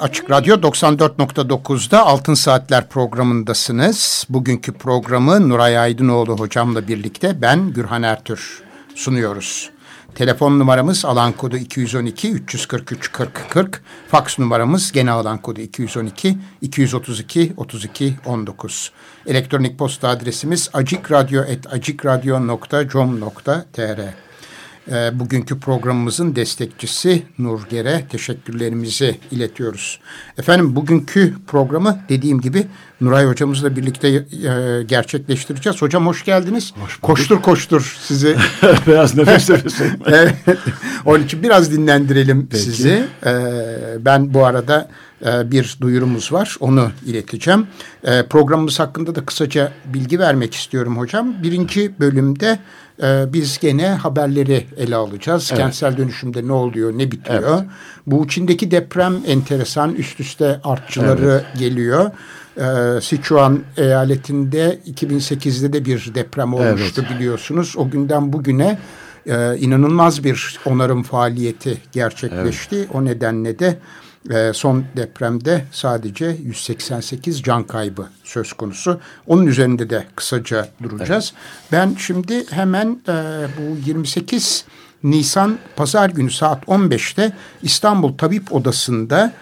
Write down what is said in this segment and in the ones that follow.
Açık Radyo 94.9'da Altın Saatler programındasınız. Bugünkü programı Nuray Aydınoğlu hocamla birlikte ben Gürhan Ertür sunuyoruz. Telefon numaramız alan kodu 212 343 40 40. Faks numaramız gene alan kodu 212 232 32 19. Elektronik posta adresimiz acikradyo.com.tr e, bugünkü programımızın destekçisi Nurger'e teşekkürlerimizi iletiyoruz. Efendim bugünkü programı dediğim gibi Nuray hocamızla birlikte e, gerçekleştireceğiz. Hocam hoş geldiniz. Hoş koştur koştur sizi. Biraz nefes nefese. evet. Onun için biraz dinlendirelim Peki. sizi. E, ben bu arada e, bir duyurumuz var. Onu ileteceğim. E, programımız hakkında da kısaca bilgi vermek istiyorum hocam. Birinci bölümde e, biz gene haberleri ele alacağız. Evet. Kentsel dönüşümde ne oluyor, ne bitiyor. Evet. Bu Çin'deki deprem enteresan üst üste artçıları evet. geliyor. Ee, Sichuan eyaletinde 2008'de de bir deprem olmuştu evet. biliyorsunuz. O günden bugüne e, inanılmaz bir onarım faaliyeti gerçekleşti. Evet. O nedenle de e, son depremde sadece 188 can kaybı söz konusu. Onun üzerinde de kısaca duracağız. Evet. Ben şimdi hemen e, bu 28 Nisan Pazar günü saat 15'te İstanbul Tabip Odası'nda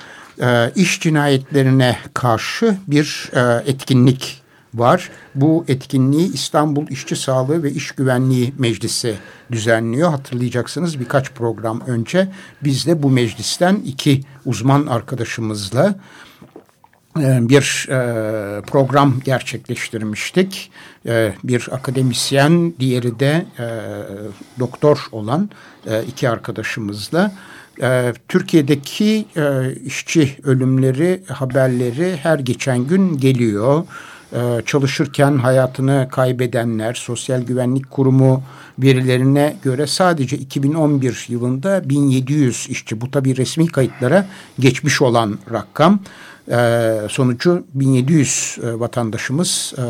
e, iş cinayetlerine karşı bir e, etkinlik var. Bu etkinliği İstanbul İşçi Sağlığı ve İş Güvenliği Meclisi düzenliyor. Hatırlayacaksınız birkaç program önce biz de bu meclisten iki uzman arkadaşımızla e, bir e, program gerçekleştirmiştik. E, bir akademisyen, diğeri de doktor olan iki arkadaşımızla. Türkiye'deki işçi ölümleri haberleri her geçen gün geliyor. Ee, çalışırken hayatını kaybedenler Sosyal Güvenlik Kurumu verilerine göre sadece 2011 yılında 1700 işçi bu tabi resmi kayıtlara geçmiş olan rakam. Ee, sonucu 1700 e, vatandaşımız e,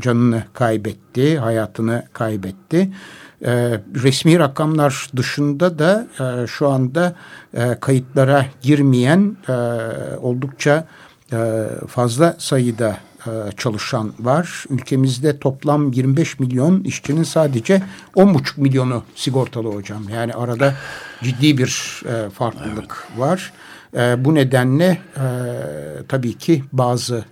canını kaybetti, hayatını kaybetti. E, resmi rakamlar dışında da e, şu anda e, kayıtlara girmeyen e, oldukça e, fazla sayıda e, çalışan var. Ülkemizde toplam 25 milyon işçinin sadece 10,5 milyonu sigortalı hocam. Yani arada ciddi bir e, farklılık evet. var. E, bu nedenle tabii ki bazı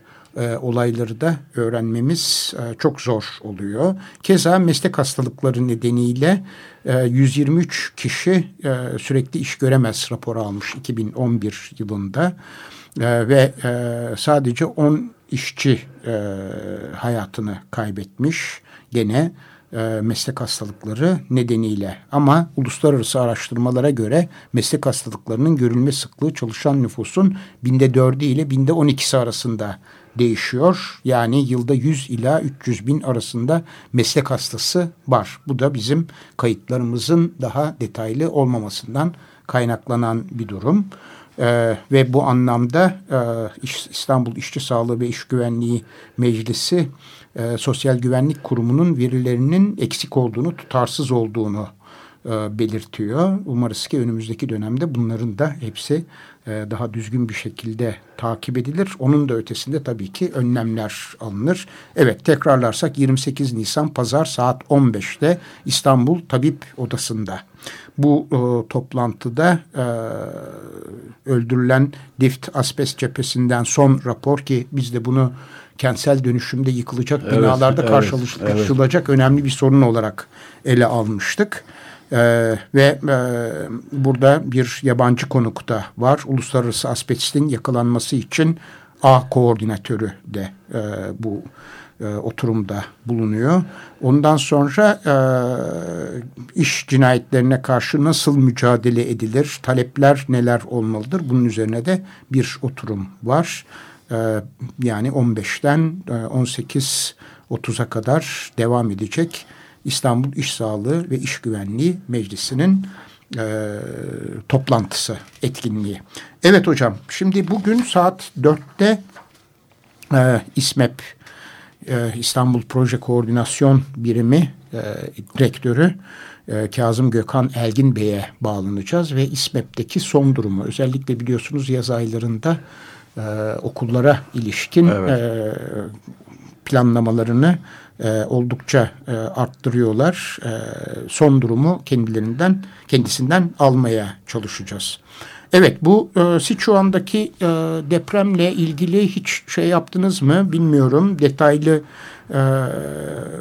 olayları da öğrenmemiz çok zor oluyor. Keza meslek hastalıkları nedeniyle 123 kişi sürekli iş göremez raporu almış 2011 yılında. ve sadece 10 işçi e, hayatını kaybetmiş gene e, meslek hastalıkları nedeniyle. Ama uluslararası araştırmalara göre meslek hastalıklarının görülme sıklığı çalışan nüfusun binde dördü ile binde on ikisi arasında değişiyor. Yani yılda 100 ila 300 bin arasında meslek hastası var. Bu da bizim kayıtlarımızın daha detaylı olmamasından kaynaklanan bir durum. Ee, ve bu anlamda e, İstanbul İşçi Sağlığı ve İş Güvenliği Meclisi e, Sosyal Güvenlik Kurumu'nun verilerinin eksik olduğunu, tutarsız olduğunu e, belirtiyor. Umarız ki önümüzdeki dönemde bunların da hepsi e, daha düzgün bir şekilde takip edilir. Onun da ötesinde tabii ki önlemler alınır. Evet tekrarlarsak 28 Nisan Pazar saat 15'te İstanbul Tabip Odası'nda. Bu e, toplantıda e, öldürülen Dift Asbest cephesinden son rapor ki biz de bunu kentsel dönüşümde yıkılacak evet, binalarda evet, karşılaşılacak evet. önemli bir sorun olarak ele almıştık. Ee, ve e, burada bir yabancı konuk da var. Uluslararası asbestin yakalanması için A koordinatörü de e, bu e, oturumda bulunuyor. Ondan sonra e, iş cinayetlerine karşı nasıl mücadele edilir, talepler neler olmalıdır bunun üzerine de bir oturum var. E, yani 15'ten e, 18 30'a kadar devam edecek İstanbul İş Sağlığı ve İş Güvenliği Meclisi'nin e, toplantısı, etkinliği. Evet hocam, şimdi bugün saat 4'te e, İSMEP e, İstanbul Proje Koordinasyon Birimi e, Direktörü e, Kazım Gökhan Elgin Bey'e bağlanacağız ve İSMEP'teki son durumu özellikle biliyorsunuz yaz aylarında e, okullara ilişkin evet. e, planlamalarını e, oldukça e, arttırıyorlar. E, son durumu kendilerinden kendisinden almaya çalışacağız. Evet bu e, Sichuan'daki e, depremle ilgili hiç şey yaptınız mı bilmiyorum. Detaylı e,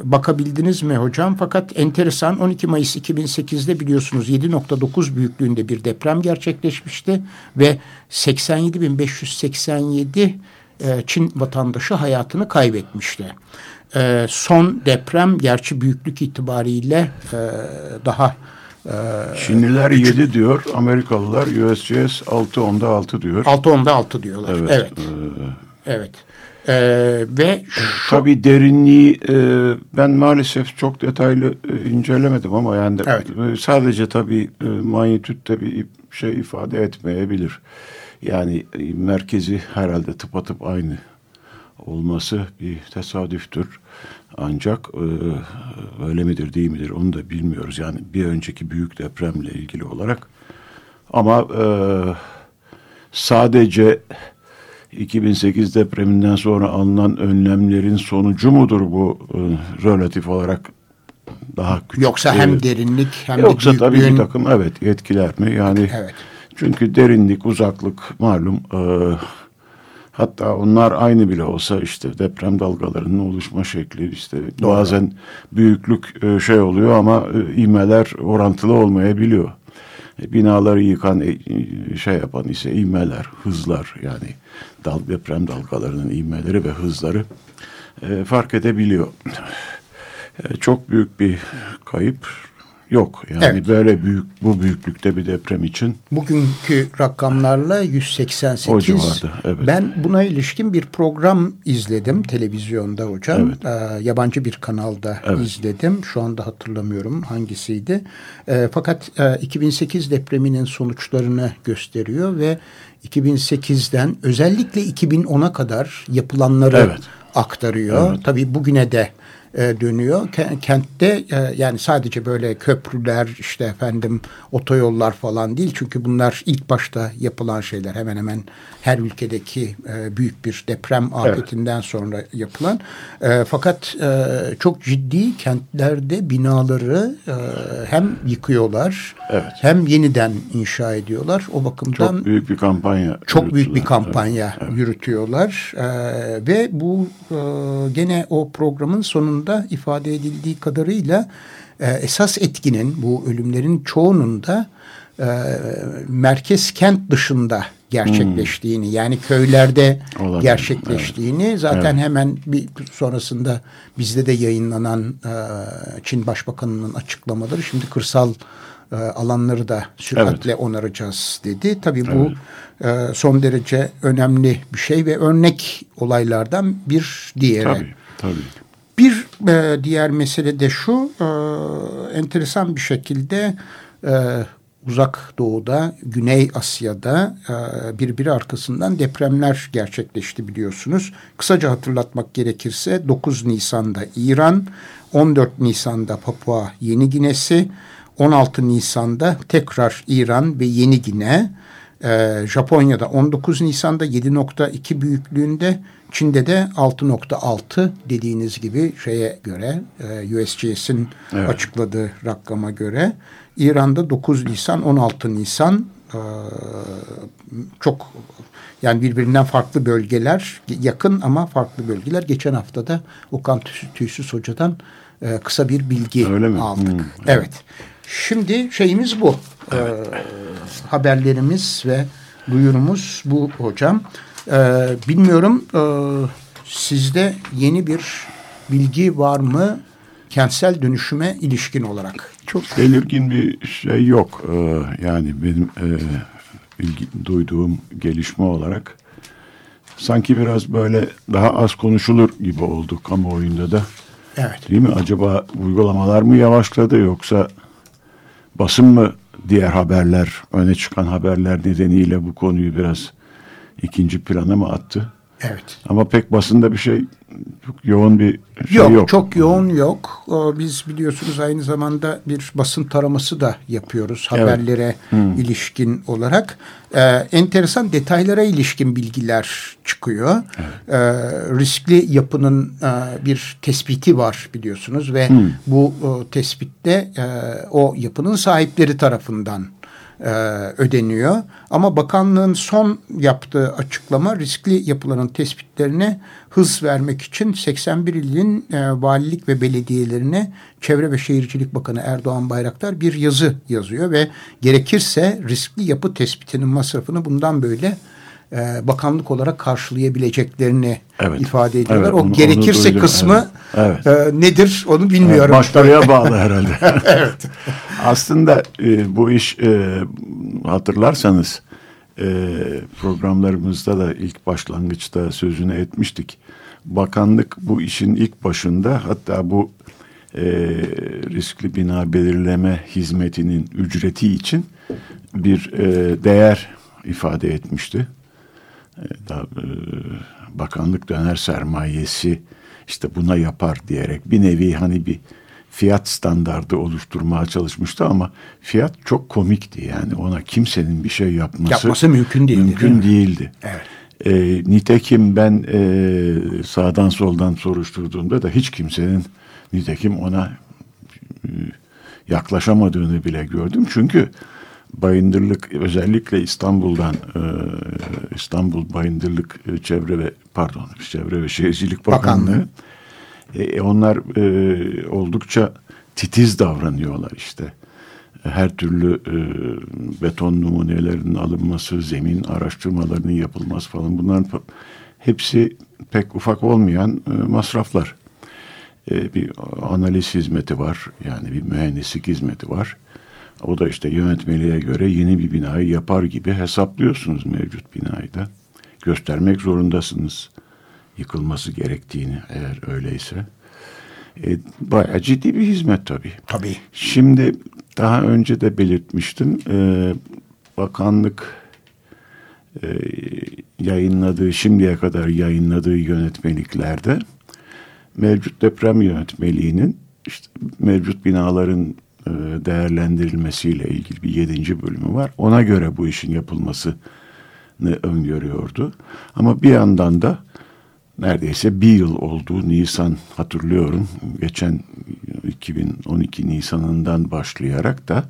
bakabildiniz mi hocam? Fakat enteresan 12 Mayıs 2008'de biliyorsunuz 7.9 büyüklüğünde bir deprem gerçekleşmişti. Ve 87.587 e, Çin vatandaşı hayatını kaybetmişti. E, son deprem gerçi büyüklük itibariyle e, daha ee, Çinliler 7 diyor, Amerikalılar USGS 6 onda 6 diyor. 6 onda 6 diyorlar. Evet. Evet. Ee, evet. Ee, ve şu... tabii derinliği e, ben maalesef çok detaylı e, incelemedim ama yani evet. e, sadece tabii e, manyetütte bir şey ifade etmeyebilir. Yani e, merkezi herhalde tıpatıp aynı olması bir tesadüftür. Ancak e, öyle midir değil midir onu da bilmiyoruz. Yani bir önceki büyük depremle ilgili olarak. Ama e, sadece 2008 depreminden sonra alınan önlemlerin sonucu mudur bu e, relatif olarak daha küçük? Yoksa hem derinlik hem Yoksa de tabii bir takım evet etkiler mi? Yani evet. çünkü derinlik, uzaklık malum e, Hatta onlar aynı bile olsa işte deprem dalgalarının oluşma şekli işte Doğru. bazen büyüklük e, şey oluyor ama e, imeler orantılı olmayabiliyor. E, binaları yıkan şey yapan ise imeler, hızlar yani dal, deprem dalgalarının imeleri ve hızları fark edebiliyor. Çok büyük bir kayıp yok. Yani evet. böyle büyük bu büyüklükte bir deprem için. Bugünkü rakamlarla 188. O civarda, evet. Ben buna ilişkin bir program izledim televizyonda hocam. Evet. Ee, yabancı bir kanalda evet. izledim. Şu anda hatırlamıyorum hangisiydi. Ee, fakat e, 2008 depreminin sonuçlarını gösteriyor ve 2008'den özellikle 2010'a kadar yapılanları evet. aktarıyor. Evet. Tabii bugüne de e, dönüyor. Kentte e, yani sadece böyle köprüler işte efendim otoyollar falan değil. Çünkü bunlar ilk başta yapılan şeyler hemen hemen her ülkedeki e, büyük bir deprem afetinden evet. sonra yapılan. E, fakat e, çok ciddi kentlerde binaları e, hem yıkıyorlar evet. hem yeniden inşa ediyorlar. O bakımdan çok büyük bir kampanya çok büyük bir kampanya evet. yürütüyorlar e, ve bu e, gene o programın sonunda ifade edildiği kadarıyla e, esas etkinin bu ölümlerin çoğunun da e, merkez kent dışında gerçekleştiğini hmm. yani köylerde Olabilir. gerçekleştiğini evet. zaten evet. hemen bir sonrasında bizde de yayınlanan e, Çin Başbakanı'nın açıklamaları şimdi kırsal e, alanları da süratle evet. onaracağız dedi. Tabii bu evet. e, son derece önemli bir şey ve örnek olaylardan bir diğeri. Tabii, tabii. Bir e, diğer mesele de şu, e, enteresan bir şekilde e, uzak doğuda, Güney Asya'da e, birbiri arkasından depremler gerçekleşti biliyorsunuz. Kısaca hatırlatmak gerekirse 9 Nisan'da İran, 14 Nisan'da Papua Yeni Ginesi, 16 Nisan'da tekrar İran ve Yeni Gine, e, Japonya'da 19 Nisan'da 7.2 büyüklüğünde, Çin'de de 6.6 dediğiniz gibi şeye göre, e, USGS'in evet. açıkladığı rakama göre. İran'da 9 Nisan, 16 Nisan e, çok yani birbirinden farklı bölgeler, yakın ama farklı bölgeler. Geçen hafta da Okan Tüysüz Hoca'dan e, kısa bir bilgi Öyle mi? aldık. Hmm. Evet. Şimdi şeyimiz bu. Evet. E, haberlerimiz ve duyurumuz bu hocam. E, bilmiyorum e, sizde yeni bir bilgi var mı kentsel dönüşüme ilişkin olarak? Çok belirgin bir şey yok. Ee, yani benim e, ilgi, duyduğum gelişme olarak sanki biraz böyle daha az konuşulur gibi oldu kamuoyunda da. Evet. Değil mi? Acaba uygulamalar mı yavaşladı yoksa basın mı diğer haberler, öne çıkan haberler nedeniyle bu konuyu biraz ikinci plana mı attı? Evet. Ama pek basında bir şey çok yoğun bir şey yok, yok. Çok yoğun yok. Biz biliyorsunuz aynı zamanda bir basın taraması da yapıyoruz haberlere evet. ilişkin olarak. Ee, enteresan detaylara ilişkin bilgiler çıkıyor. Evet. Ee, riskli yapının e, bir tespiti var biliyorsunuz ve hmm. bu o, tespitte e, o yapının sahipleri tarafından e, ödeniyor. Ama bakanlığın son yaptığı açıklama riskli yapıların tespitlerine hız vermek için 81 ilin e, valilik ve belediyelerine Çevre ve Şehircilik Bakanı Erdoğan Bayraktar bir yazı yazıyor ve gerekirse riskli yapı tespitinin masrafını bundan böyle e, bakanlık olarak karşılayabileceklerini evet. ifade ediyorlar. Evet, o onu, gerekirse onu kısmı evet. e, nedir onu bilmiyorum. Evet, başvuruya bağlı herhalde. evet. Aslında e, bu iş e, hatırlarsanız e, programlarımızda da ilk başlangıçta sözünü etmiştik. Bakanlık bu işin ilk başında hatta bu e, riskli bina belirleme hizmetinin ücreti için bir e, değer ifade etmişti. E, da, e, bakanlık döner sermayesi işte buna yapar diyerek bir nevi hani bir fiyat standardı oluşturmaya çalışmıştı ama fiyat çok komikti yani ona kimsenin bir şey yapması, yapması mümkün değildi. Mümkün değil değildi. Evet. E, nitekim ben e, sağdan soldan soruşturduğumda da hiç kimsenin nitekim ona e, yaklaşamadığını bile gördüm. Çünkü Bayındırlık özellikle İstanbul'dan e, İstanbul Bayındırlık e, Çevre ve pardon Çevre ve Şehircilik Bakanlığı, Bakanlığı. E, onlar e, oldukça titiz davranıyorlar işte. Her türlü e, beton numunelerinin alınması, zemin araştırmalarının yapılması falan bunların hepsi pek ufak olmayan e, masraflar. E, bir analiz hizmeti var yani bir mühendislik hizmeti var o da işte yönetmeliğe göre yeni bir binayı yapar gibi hesaplıyorsunuz mevcut binayı da. Göstermek zorundasınız yıkılması gerektiğini eğer öyleyse. E, bayağı ciddi bir hizmet tabii. Tabii. Şimdi daha önce de belirtmiştim. E, bakanlık e, yayınladığı, şimdiye kadar yayınladığı yönetmeliklerde mevcut deprem yönetmeliğinin işte mevcut binaların değerlendirilmesiyle ilgili bir yedinci bölümü var. Ona göre bu işin yapılmasını öngörüyordu. Ama bir yandan da neredeyse bir yıl oldu. Nisan hatırlıyorum. Geçen 2012 Nisan'ından başlayarak da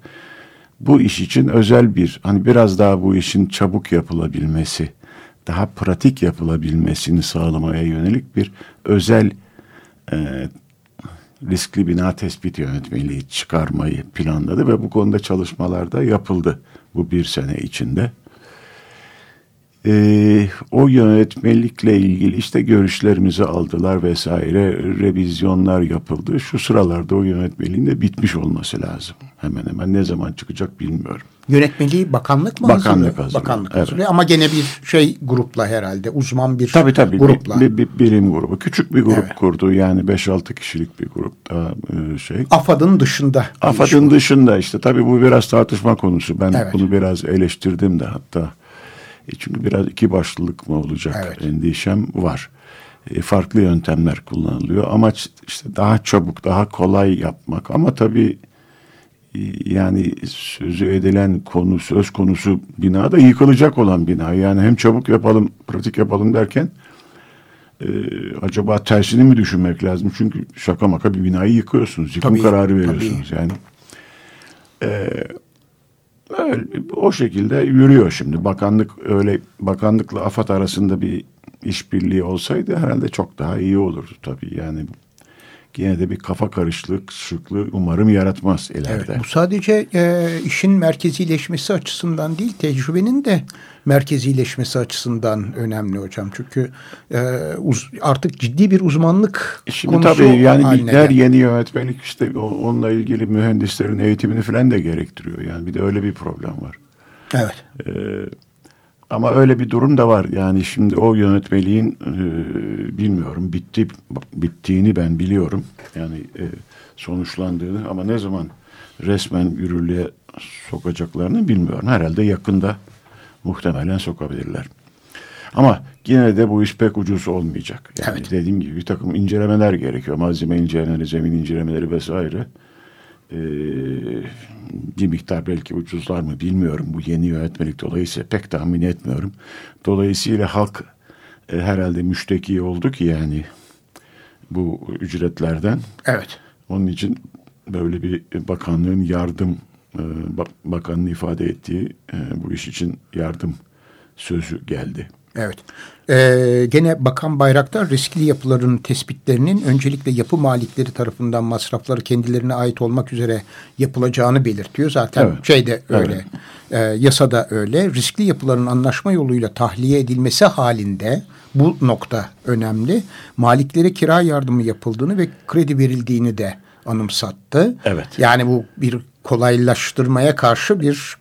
bu iş için özel bir hani biraz daha bu işin çabuk yapılabilmesi, daha pratik yapılabilmesini sağlamaya yönelik bir özel e, riskli bina tespit yönetmeliği çıkarmayı planladı ve bu konuda çalışmalar da yapıldı bu bir sene içinde. Ee, o yönetmelikle ilgili işte görüşlerimizi aldılar vesaire revizyonlar yapıldı. Şu sıralarda o yönetmeliğin de bitmiş olması lazım. Hemen hemen ne zaman çıkacak bilmiyorum. Yönetmeliği bakanlık mı bakanlık hazırlıyor? hazırlıyor. Bakanlık evet. hazırlıyor ama gene bir şey grupla herhalde uzman bir tabii, tabii, grupla. Bir, bir, bir bilim grubu. Küçük bir grup evet. kurdu yani 5-6 kişilik bir grup daha e, şey. AFAD'ın dışında. AFAD'ın dışında işte tabii bu biraz tartışma konusu. Ben evet. bunu biraz eleştirdim de hatta. E çünkü biraz iki başlılık mı olacak evet. endişem var. E, farklı yöntemler kullanılıyor. Amaç işte daha çabuk, daha kolay yapmak. Ama tabii yani sözü edilen konu söz konusu bina da yıkılacak olan bina. Yani hem çabuk yapalım, pratik yapalım derken e, acaba tersini mi düşünmek lazım? Çünkü şaka maka bir binayı yıkıyorsunuz. Yıkım tabii, kararı veriyorsunuz tabii. yani. E, öyle, o şekilde yürüyor şimdi. Bakanlık öyle bakanlıkla AFAD arasında bir işbirliği olsaydı herhalde çok daha iyi olurdu tabii. Yani yine de bir kafa karışıklığı umarım yaratmaz ileride. Evet, bu sadece e, işin merkezileşmesi açısından değil, tecrübenin de merkezileşmesi açısından önemli hocam. Çünkü e, uz, artık ciddi bir uzmanlık e Şimdi konusu tabii yani bir, her yeni yönetmenlik işte onunla ilgili mühendislerin eğitimini falan da gerektiriyor. Yani bir de öyle bir problem var. Evet. Ee, Ama öyle bir durum da var. Yani şimdi o yönetmeliğin e, bilmiyorum bitti bittiğini ben biliyorum. Yani e, sonuçlandığını ama ne zaman resmen yürürlüğe sokacaklarını bilmiyorum. Herhalde yakında muhtemelen sokabilirler. Ama yine de bu iş pek ucuz olmayacak. Yani evet. dediğim gibi bir takım incelemeler gerekiyor. Malzeme incelemeleri, zemin incelemeleri vesaire. Ee, bir miktar belki ucuzlar mı bilmiyorum. Bu yeni yönetmelik dolayısıyla pek tahmin etmiyorum. Dolayısıyla halk e, herhalde müşteki oldu ki yani bu ücretlerden. Evet. Onun için böyle bir bakanlığın yardım e, bakanın ifade ettiği e, bu iş için yardım sözü geldi. Evet. Ee, gene Bakan Bayraktar riskli yapıların tespitlerinin öncelikle yapı malikleri tarafından masrafları kendilerine ait olmak üzere yapılacağını belirtiyor. Zaten evet. şeyde öyle, evet. e, yasada öyle. Riskli yapıların anlaşma yoluyla tahliye edilmesi halinde bu nokta önemli. Maliklere kira yardımı yapıldığını ve kredi verildiğini de anımsattı. Evet. Yani bu bir kolaylaştırmaya karşı bir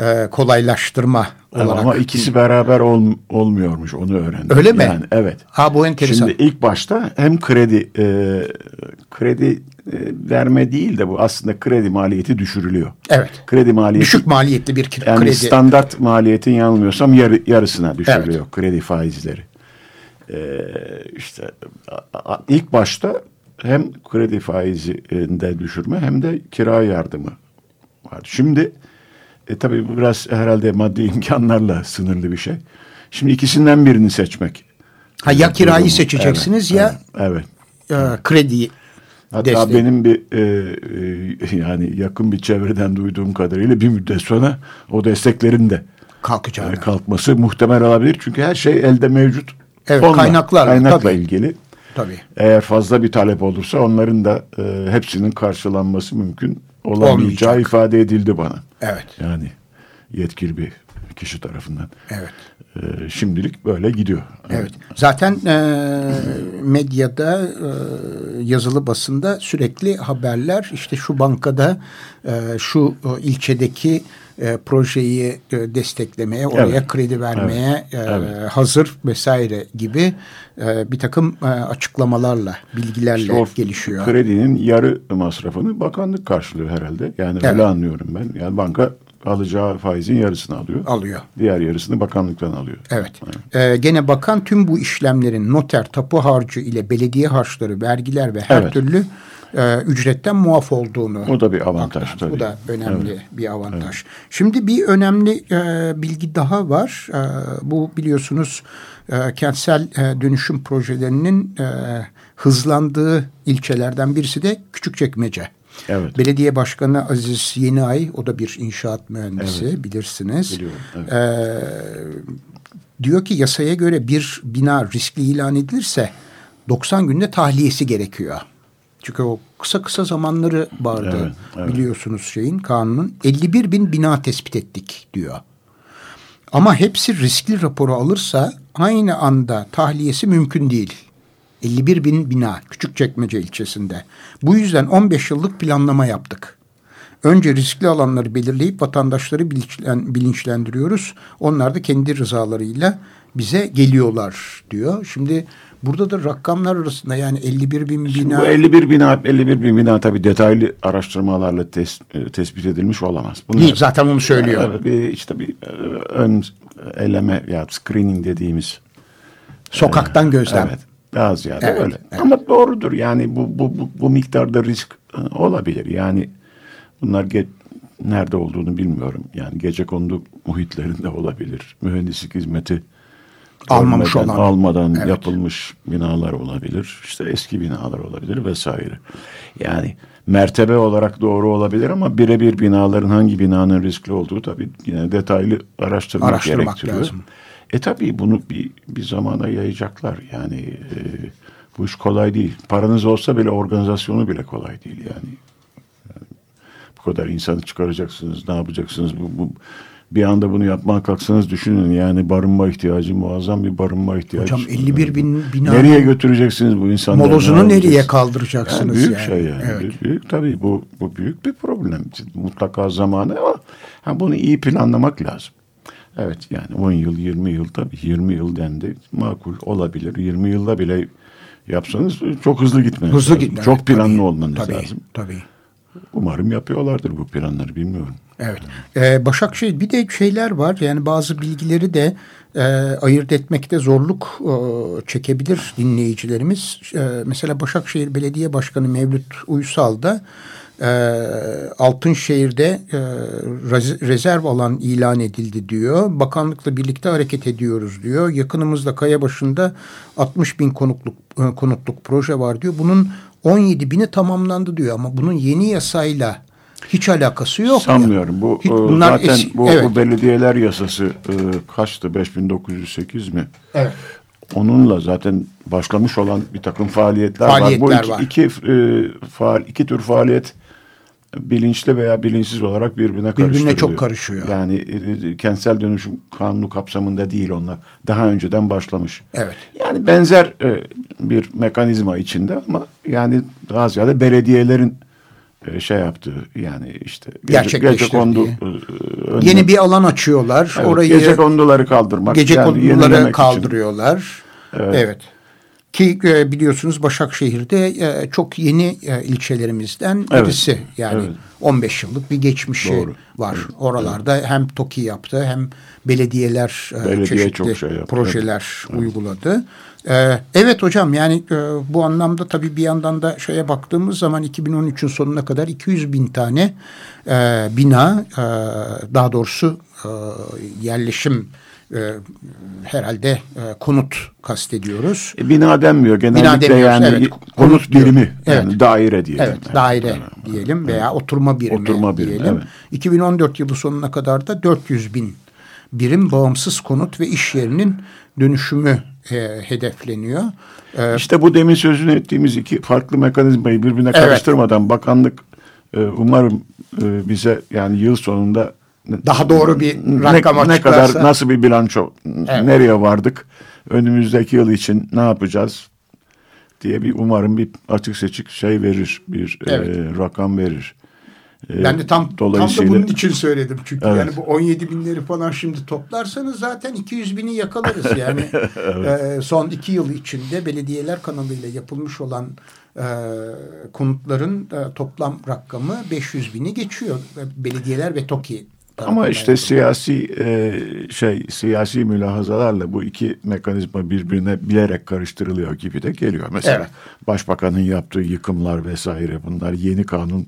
e, kolaylaştırma olarak. Ama ikisi beraber ol, olmuyormuş onu öğrendim. Öyle mi? Yani, evet. Ha bu enteresan. Şimdi ilk başta hem kredi e, kredi e, verme değil de bu aslında kredi maliyeti düşürülüyor. Evet. Kredi maliyeti. Düşük maliyetli bir kredi. Yani standart maliyetin yanılmıyorsam yarı, yarısına düşürülüyor evet. kredi faizleri. Ee, işte ilk başta hem kredi faizinde düşürme hem de kira yardımı var. Şimdi e, tabii bu biraz herhalde maddi imkanlarla sınırlı bir şey. Şimdi ikisinden birini seçmek. Ha ya kirayı seçeceksiniz evet, ya evet. E, krediyi. Hatta desteği. benim bir e, e, yani yakın bir çevreden duyduğum kadarıyla bir müddet sonra o desteklerin de kalkacağını. E, kalkması muhtemel olabilir. Çünkü her şey elde mevcut. Evet Onunla, kaynaklarla. Kaynakla tabii. ilgili. Tabii. Eğer fazla bir talep olursa onların da e, hepsinin karşılanması mümkün olamayacağı Olmayacak. ifade edildi bana. Evet. Yani yetkili bir kişi tarafından. Evet. Ee, şimdilik böyle gidiyor. Evet. Zaten e, medyada e, yazılı basında sürekli haberler işte şu bankada e, şu e, ilçedeki e, projeyi e, desteklemeye, oraya evet. kredi vermeye evet. E, evet. hazır vesaire gibi e, bir takım e, açıklamalarla, bilgilerle işte gelişiyor. Kredinin yarı masrafını bakanlık karşılıyor herhalde. Yani evet. öyle anlıyorum ben. Yani banka alacağı faizin yarısını alıyor. Alıyor. Diğer yarısını bakanlıktan alıyor. Evet. evet. Ee, gene bakan tüm bu işlemlerin noter, tapu harcı ile belediye harçları, vergiler ve her evet. türlü e, ücretten muaf olduğunu. O da bir avantaj aktar. tabii. Bu da önemli evet. bir avantaj. Evet. Şimdi bir önemli e, bilgi daha var. E, bu biliyorsunuz e, kentsel e, dönüşüm projelerinin e, hızlandığı ilçelerden birisi de Küçükçekmece. Evet. Belediye Başkanı Aziz Yeniay, o da bir inşaat mühendisi evet. bilirsiniz. Biliyorum. Evet. Ee, diyor ki yasaya göre bir bina riskli ilan edilirse 90 günde tahliyesi gerekiyor. Çünkü o kısa kısa zamanları vardı evet, evet. biliyorsunuz şeyin kanunun. 51 bin bina tespit ettik diyor. Ama hepsi riskli raporu alırsa aynı anda tahliyesi mümkün değil. 51 bin bina Küçükçekmece ilçesinde. Bu yüzden 15 yıllık planlama yaptık. Önce riskli alanları belirleyip vatandaşları bilinçlendiriyoruz. Onlar da kendi rızalarıyla bize geliyorlar diyor. Şimdi burada da rakamlar arasında yani 51 bin bina. Şimdi bu 51 bina 51 bin bina tabii detaylı araştırmalarla tes, e, tespit edilmiş olamaz. Bunlar, Değil zaten onu söylüyor. Bir, işte bir e, ön eleme ya screening dediğimiz. Sokaktan e, gözlem. Evet. Daha ziyade evet, öyle. Evet. Ama doğrudur yani bu, bu, bu, bu miktarda risk olabilir. Yani bunlar ge nerede olduğunu bilmiyorum. Yani gece kondu muhitlerinde olabilir. Mühendislik hizmeti almamış olan almadan evet. yapılmış binalar olabilir. İşte eski binalar olabilir vesaire. Yani mertebe olarak doğru olabilir ama birebir binaların hangi binanın riskli olduğu tabii yine detaylı araştırmak, araştırmak gerektiriyor. Lazım. E tabii bunu bir, bir zamana yayacaklar. Yani e, bu iş kolay değil. Paranız olsa bile organizasyonu bile kolay değil yani. yani bu kadar insanı çıkaracaksınız, ne yapacaksınız? Bu, bu bir anda bunu yapmaya kalksanız düşünün yani barınma ihtiyacı muazzam bir barınma ihtiyacı. Hocam 51 bin bina. Nereye götüreceksiniz bu insanları? Molozunu nereye kaldıracaksınız yani? Büyük yani. şey yani. Evet. Büyük, büyük, tabii bu, bu büyük bir problem. Mutlaka zamanı ama ha, bunu iyi planlamak lazım. Evet yani 10 yıl 20 yıl tabii 20 yıl dendi makul olabilir. 20 yılda bile yapsanız çok hızlı gitmeniz Hızlı lazım. gitmeniz Çok planlı tabii, olmanız tabii, lazım. Tabii. Umarım yapıyorlardır bu planları bilmiyorum. Evet. Ee, Başakşehir bir de şeyler var. Yani bazı bilgileri de e, ayırt etmekte zorluk e, çekebilir dinleyicilerimiz. E, mesela Başakşehir Belediye Başkanı Mevlüt Uysal da e, Altınşehir'de e, rez- rezerv alan ilan edildi diyor. Bakanlıkla birlikte hareket ediyoruz diyor. Yakınımızda Kayabaşı'nda 60 bin konukluk, e, konutluk proje var diyor. Bunun 17 bini tamamlandı diyor ama bunun yeni yasayla hiç alakası yok. Sanmıyorum. Bu Hiç- e, bunlar zaten eski- bu, evet. bu belediyeler yasası e, kaçtı? 5908 mi? Evet. Onunla zaten başlamış olan bir takım faaliyetler, Faaliyetler var. Bu iki, var. iki, e, faal, iki tür faaliyet bilinçli veya bilinçsiz olarak birbirine karıştırılıyor. çok karışıyor. Yani e, kentsel dönüşüm kanunu kapsamında değil onlar. Daha önceden başlamış. Evet. Yani benzer e, bir mekanizma içinde ama yani daha ziyade belediyelerin e, şey yaptığı yani işte gece, gece kondu e, önüne- Yeni bir alan açıyorlar. Evet, Orayı gece konduları kaldırmak. gece yani konduları yenilemek için. kaldırıyorlar. Evet. Evet. Ki e, biliyorsunuz Başakşehir'de e, çok yeni e, ilçelerimizden Evet. birisi. Yani Evet. 15 yıllık bir geçmişi Doğru. var. Oralarda hem TOKİ yaptı hem belediyeler e, Belediye çeşitli çok şey yaptı. projeler uyguladı. E, evet hocam yani e, bu anlamda tabii bir yandan da şeye baktığımız zaman 2013'ün sonuna kadar 200 bin tane e, bina e, daha doğrusu e, yerleşim e, herhalde e, konut kastediyoruz. E, bina denmiyor genellikle Bina demiyoruz, yani evet. konut, birimi yani Evet. daire diyelim. Evet, daire diyelim veya oturma birimi Oturma birimi, diyelim. evet. 2014 yılı sonuna kadar da 400 bin birim bağımsız konut ve iş yerinin dönüşümü e, hedefleniyor. E, İşte bu demin sözünü ettiğimiz iki farklı mekanizmayı birbirine Evet. karıştırmadan bakanlık e, umarım e, bize yani yıl sonunda Daha doğru bir ne- rakam ne, açıklarsa. kadar nasıl bir bilanço Evet. nereye vardık önümüzdeki yıl için ne yapacağız diye bir umarım bir açık seçik şey verir bir e, Evet. rakam verir. E, Ben de tam, tam da dolayısıyla- bunun için söyledim. Çünkü Evet. yani bu 17 binleri falan şimdi toplarsanız zaten 200 bini yakalarız. Yani e, son iki yıl içinde belediyeler kanalıyla yapılmış olan e, konutların e, toplam rakamı 500 bini geçiyor. E, Belediyeler ve TOKİ Ama işte siyasi e, şey siyasi mülahazalarla bu iki mekanizma birbirine bilerek karıştırılıyor gibi de geliyor. Mesela Evet. başbakanın yaptığı yıkımlar vesaire bunlar yeni kanun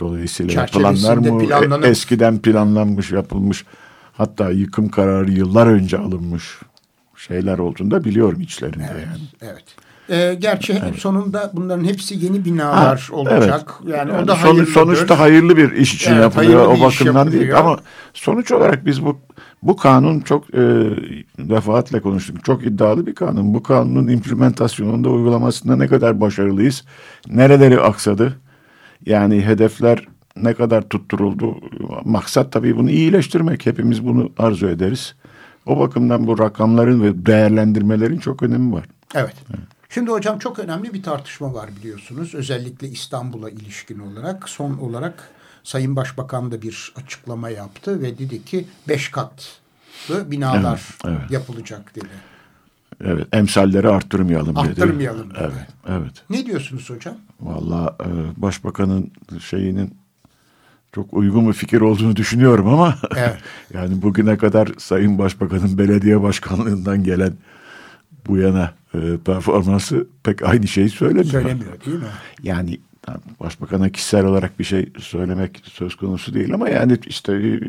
dolayısıyla yapılanlar mı? E, planlanıp- eskiden planlanmış yapılmış hatta yıkım kararı yıllar önce alınmış şeyler olduğunu da biliyorum içlerinde yani. Evet. E, gerçi sonunda bunların hepsi yeni binalar Ha, olacak. Yani, Yani o da sonuç- hayırlıdır. sonuçta hayırlı bir iş için Evet, yapılıyor o bakımdan değil yapılıyor. ama sonuç olarak biz bu bu kanun çok e, defaatle konuştuk. Çok iddialı bir kanun. Bu kanunun implementasyonunda uygulamasında ne kadar başarılıyız? Nereleri aksadı? Yani hedefler ne kadar tutturuldu? Maksat tabii bunu iyileştirmek. Hepimiz bunu arzu ederiz. O bakımdan bu rakamların ve değerlendirmelerin çok önemi var. Evet. Şimdi hocam çok önemli bir tartışma var biliyorsunuz. Özellikle İstanbul'a ilişkin olarak. Son olarak Sayın Başbakan da bir açıklama yaptı ve dedi ki beş katlı binalar Evet, evet. yapılacak dedi. Evet, emsalleri arttırmayalım dedi. Arttırmayalım dedi. Evet, evet. Ne diyorsunuz hocam? Valla e, başbakanın şeyinin çok uygun bir fikir olduğunu düşünüyorum ama Evet. yani bugüne kadar Sayın Başbakanın belediye başkanlığından gelen bu yana e, performansı pek aynı şeyi söylemiyor. Söylemiyor değil mi? Yani başbakana kişisel olarak bir şey söylemek söz konusu değil ama yani işte e,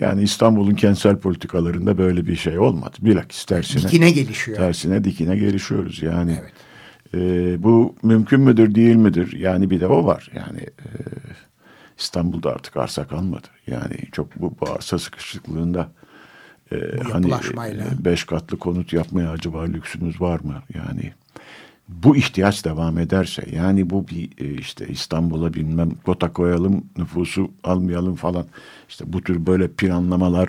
yani İstanbul'un kentsel politikalarında böyle bir şey olmadı. Bilakis tersine. Dikine gelişiyor. Tersine dikine gelişiyoruz yani. Evet. e, bu mümkün müdür değil midir? Yani bir de o var. Yani e, İstanbul'da artık arsa kalmadı. Yani çok bu, bu arsa sıkışıklığında e, hani e, beş katlı konut yapmaya acaba lüksümüz var mı? Yani bu ihtiyaç devam ederse yani bu bir e, işte İstanbul'a bilmem kota koyalım nüfusu almayalım falan işte bu tür böyle planlamalar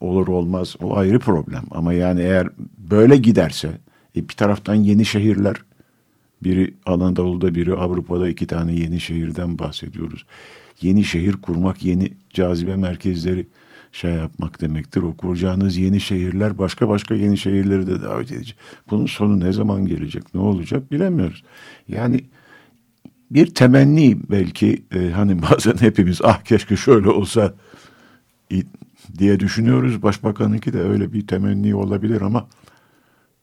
olur olmaz o ayrı problem ama yani eğer böyle giderse e, bir taraftan yeni şehirler biri Anadolu'da biri Avrupa'da iki tane yeni şehirden bahsediyoruz. Yeni şehir kurmak, yeni cazibe merkezleri şey yapmak demektir. O kuracağınız yeni şehirler başka başka yeni şehirleri de davet edecek. Bunun sonu ne zaman gelecek, ne olacak bilemiyoruz. Yani bir temenni belki e, hani bazen hepimiz ah keşke şöyle olsa diye düşünüyoruz. Başbakanınki de öyle bir temenni olabilir ama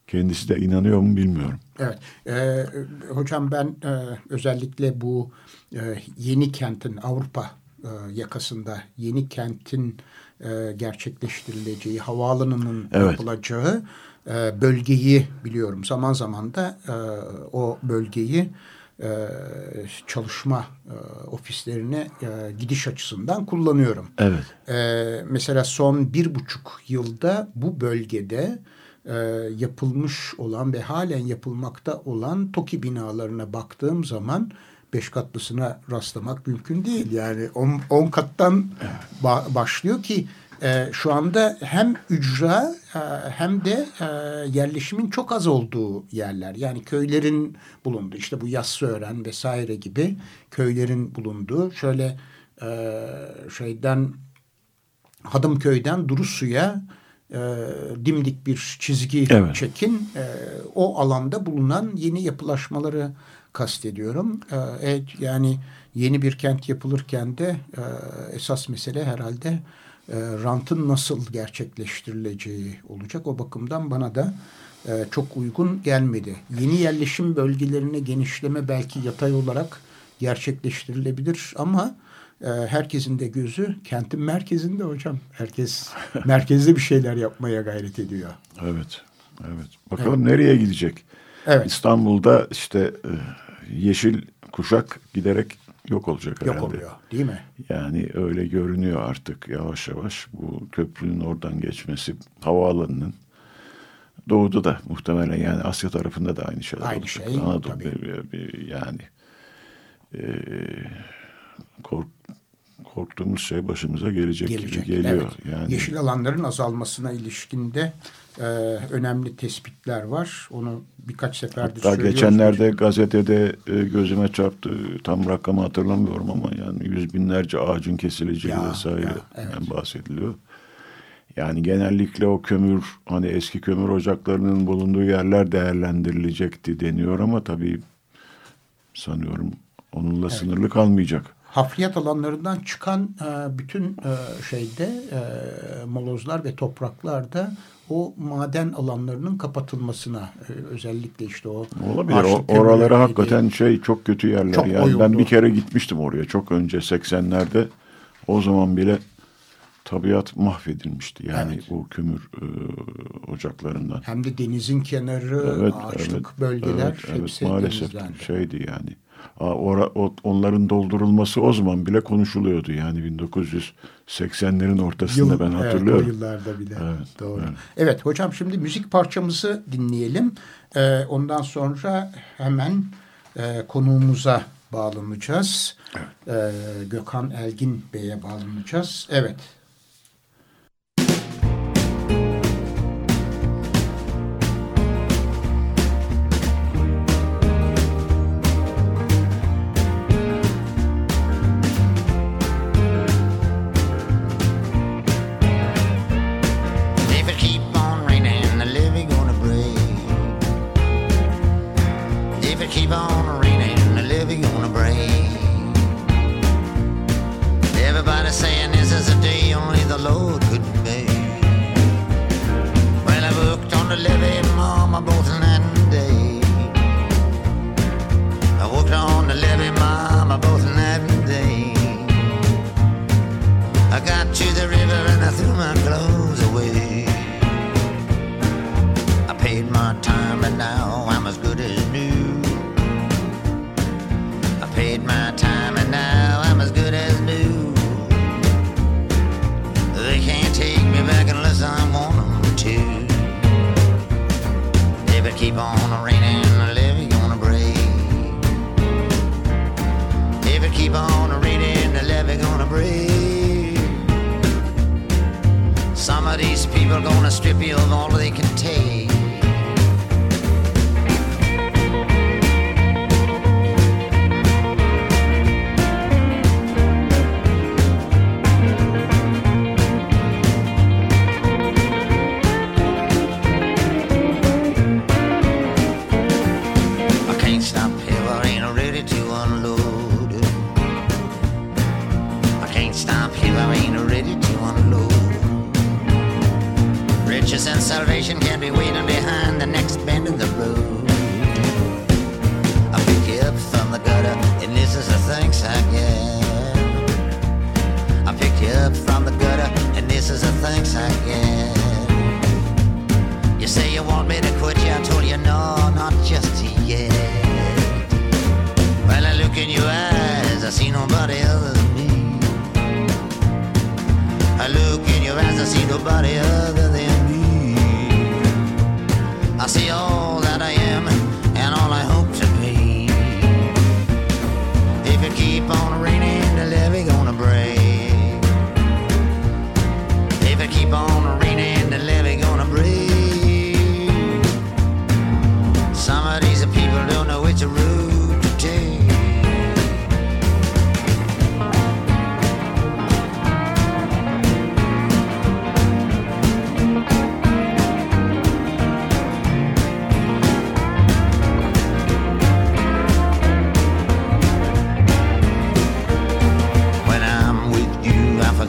kendisi de inanıyor mu bilmiyorum. Evet. E, hocam ben e, özellikle bu e, yeni kentin Avrupa e, yakasında yeni kentin e, gerçekleştirileceği havaalanının evet. yapılacağı e, bölgeyi biliyorum. Zaman zaman da e, o bölgeyi e, çalışma e, ofislerine e, gidiş açısından kullanıyorum. Evet. E, mesela son bir buçuk yılda bu bölgede e, yapılmış olan ve halen yapılmakta olan TOKİ binalarına baktığım zaman beş katlısına rastlamak mümkün değil. Yani on, on kattan ba başlıyor ki e, şu anda hem ücra e, hem de e, yerleşimin çok az olduğu yerler. Yani köylerin bulunduğu işte bu Yassıören vesaire gibi köylerin bulunduğu şöyle e, şeyden Hadımköy'den Durusu'ya e, dimdik bir çizgi evet. çekin. E, o alanda bulunan yeni yapılaşmaları kastediyorum. E, evet, yani yeni bir kent yapılırken de e, esas mesele herhalde e, rantın nasıl gerçekleştirileceği olacak. O bakımdan bana da e, çok uygun gelmedi. Yeni yerleşim bölgelerine genişleme belki yatay olarak gerçekleştirilebilir ama e, herkesin de gözü kentin merkezinde hocam. Herkes merkezde bir şeyler yapmaya gayret ediyor. Evet. Evet. Bakalım evet. nereye gidecek? Evet. İstanbul'da işte e, yeşil kuşak giderek yok olacak herhalde. Yok oluyor değil mi? Yani öyle görünüyor artık yavaş yavaş bu köprünün oradan geçmesi havaalanının doğuda da muhtemelen yani Asya tarafında da aynı şeyler aynı olacak. Şey, Anadolu bir, bir, yani e, kork, korktuğumuz şey başımıza gelecek, gelecek gibi geliyor. Evet. Yani yeşil alanların azalmasına ilişkinde e, önemli tespitler var. Onu birkaç seferdir Hatta geçenlerde gazetede e, gözüme çarptı. Tam rakamı hatırlamıyorum ama yani yüz binlerce ağacın kesileceği ya, vesaire ya, evet. bahsediliyor. Yani genellikle o kömür hani eski kömür ocaklarının bulunduğu yerler değerlendirilecekti deniyor ama tabii sanıyorum onunla evet. sınırlı kalmayacak hafriyat alanlarından çıkan e, bütün e, şeyde e, molozlar ve topraklarda o maden alanlarının kapatılmasına e, özellikle işte o olabilir. O, oraları hakikaten şey çok kötü yerler. Çok yani oyuldu. ben bir kere gitmiştim oraya çok önce 80'lerde. O zaman bile tabiat mahvedilmişti. Yani evet. o kömür e, ocaklarından. Hem de denizin kenarı, evet, ağaçlık evet, bölgeler evet, hepsi evet, maalesef denizlendi. şeydi yani. Ora, onların doldurulması o zaman bile konuşuluyordu. Yani 1980'lerin ortasında Yıl, ben hatırlıyorum. Evet, o yıllarda bile. Evet, Doğru. Evet. evet hocam şimdi müzik parçamızı dinleyelim. Ee, ondan sonra hemen e, konuğumuza bağlanacağız. Evet. Ee, Gökhan Elgin Bey'e bağlanacağız. Evet.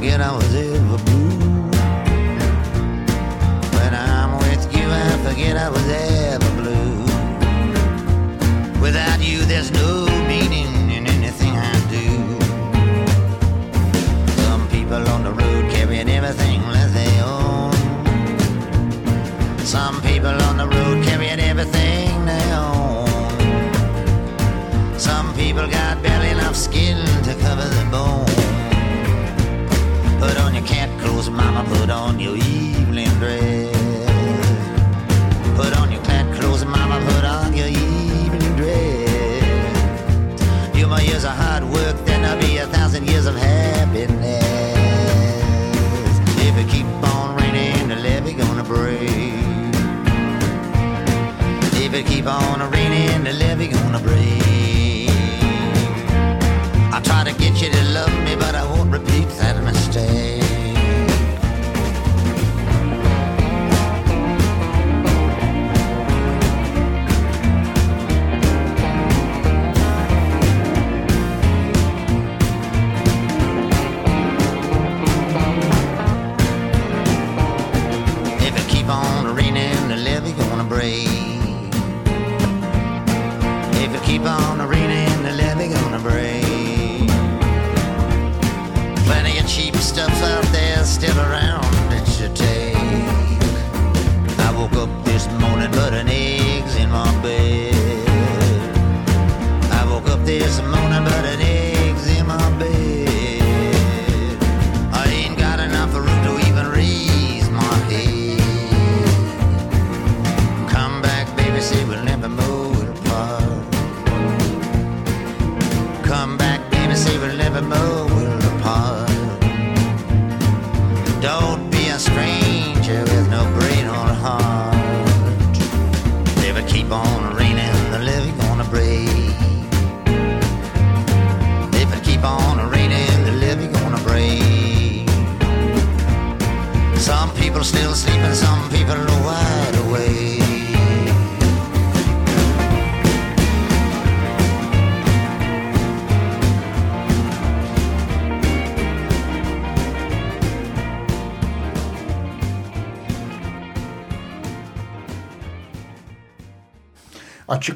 forget I was ever blue. This morning, but it ain't.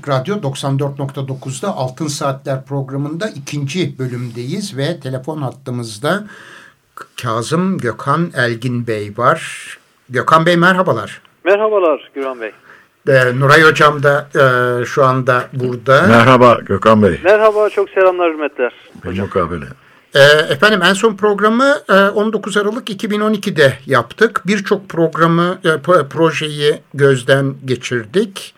Açık Radyo 94.9'da Altın Saatler programında ikinci bölümdeyiz ve telefon hattımızda Kazım Gökhan Elgin Bey var. Gökhan Bey merhabalar. Merhabalar Güran Bey. Ee, Nuray Hocam da e, şu anda burada. Merhaba Gökhan Bey. Merhaba çok selamlar hürmetler. Benim mukabele. Efendim en son programı e, 19 Aralık 2012'de yaptık. Yaptık. Birçok programı, e, projeyi gözden geçirdik.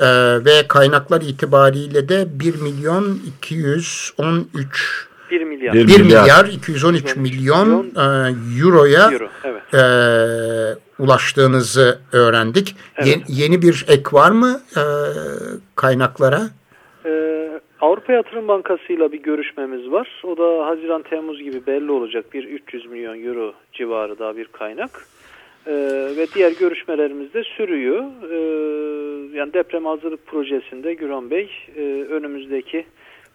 Ee, ve kaynaklar itibariyle de 1 milyon 213 1 milyar, 1 milyar, milyar 213 milyon, milyon e, euroya Euro, evet. e, ulaştığınızı öğrendik. Evet. Ye, yeni bir ek var mı e, kaynaklara? Ee, Avrupa Yatırım Bankası ile bir görüşmemiz var. O da Haziran-Temmuz gibi belli olacak bir 300 milyon euro civarı daha bir kaynak. Ee, ve diğer görüşmelerimiz de sürüyor. E, yani deprem hazırlık projesinde Güran Bey e, önümüzdeki